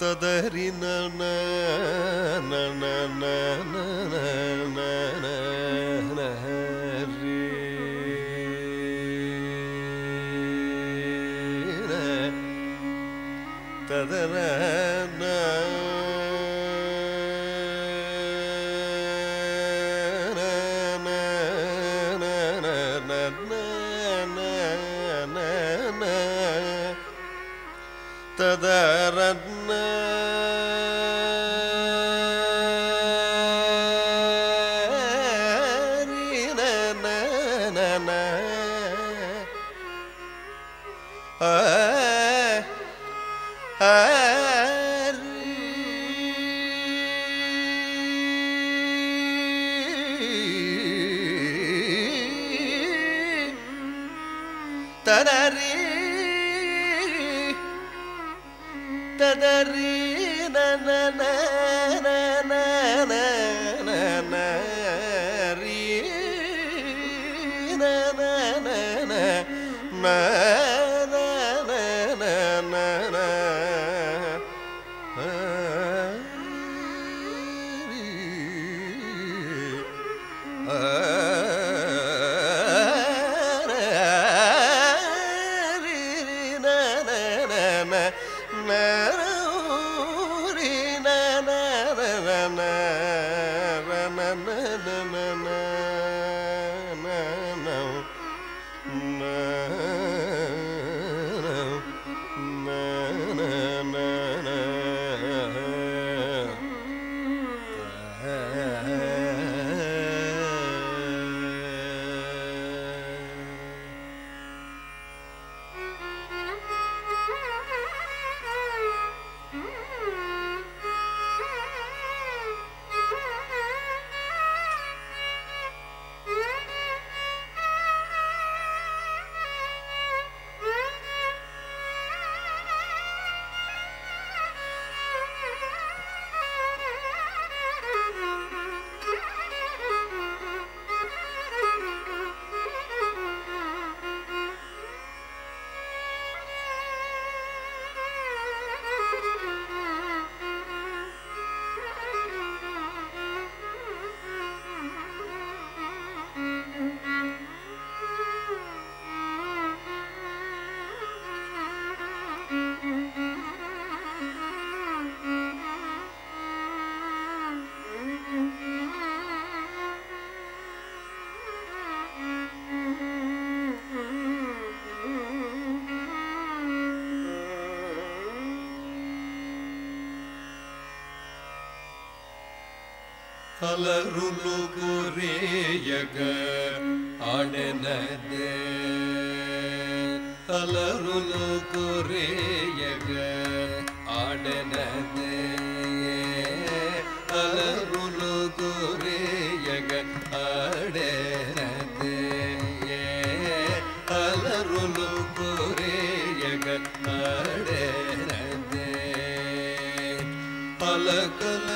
ತದರಿ ನನ ನನ ನನ ನನ ನನ ರೀ ತದರ ತದರಿ ಅಲರುಲು ಗುರಿಯಗ ಆಡೆನದೆ ಅಲರುಲು ಗುರಿಯಗ ಆಡೆನದೆ ಅಲರುಲು ಗುರಿಯಗ ಆಡೆನದೆ ಅಲರುಲು ಗುರಿಯಗ ಆಡೆನದೆ ಅಲಕಲ ಗುಲು ಗುಲ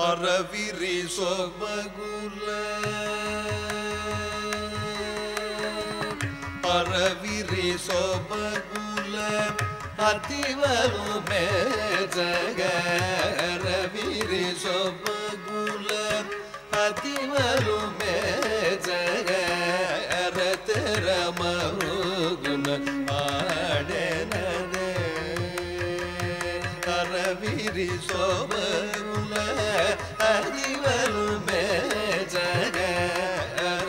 அறவிரி சொபகுல அறவிரி சொபகுல அதிவரும் மேஜக அறவிரி சொபகுல அதிவரும் மேஜ ರತರ ಮರುಗುಣ ಆಡೆನದೆ ಅರವಿರಿ ಸೊಬಗುಲ ಅದಿವಲು ಮೇಜಗ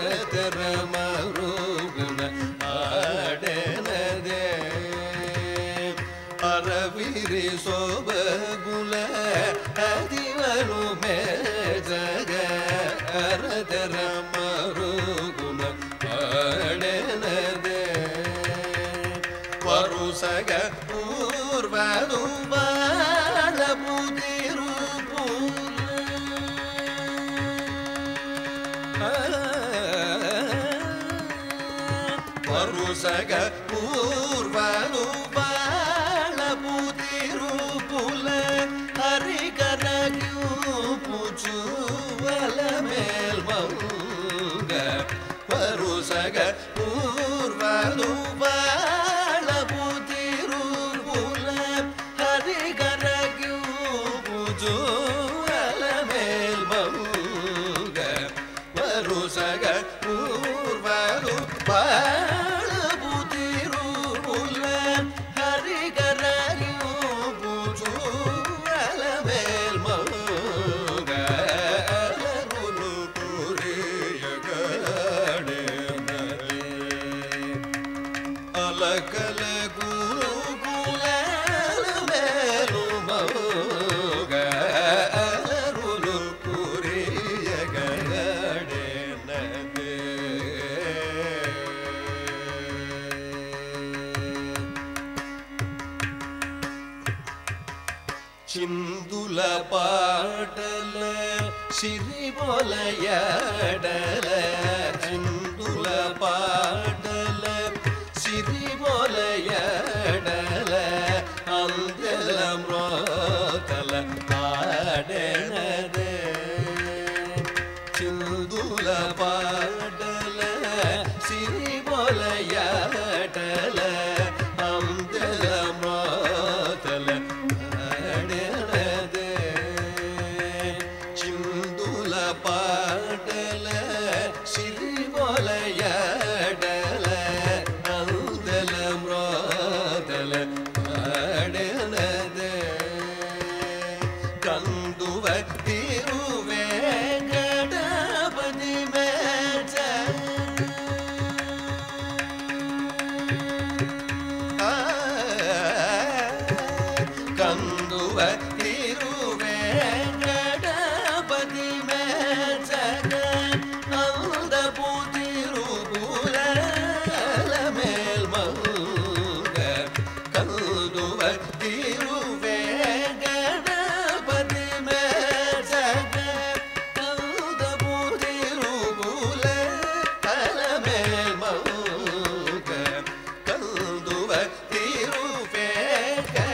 ರತರ ಮರುಗುಣ ಆಡೆನದೆ ಅರವಿರಿ ಸೋಬಗುಲ ಅದಿವಲು ವರುಸಗ ಪೂರ್ವನು ಬಾಳಬುದಿರು ಪುಲ ಹರಿಕರಗ್ಯೂ ಪುಚುವಲ ಮೇಲ್ಮಂಗ ವರುಸಗ ಪೂರ್ವನು ಬಾಳಬುದಿರು சிந்துல பாடல சிறிபொலையடல சிந்துல பாடல சிறிபொலையடல அந்தலம் ரோதல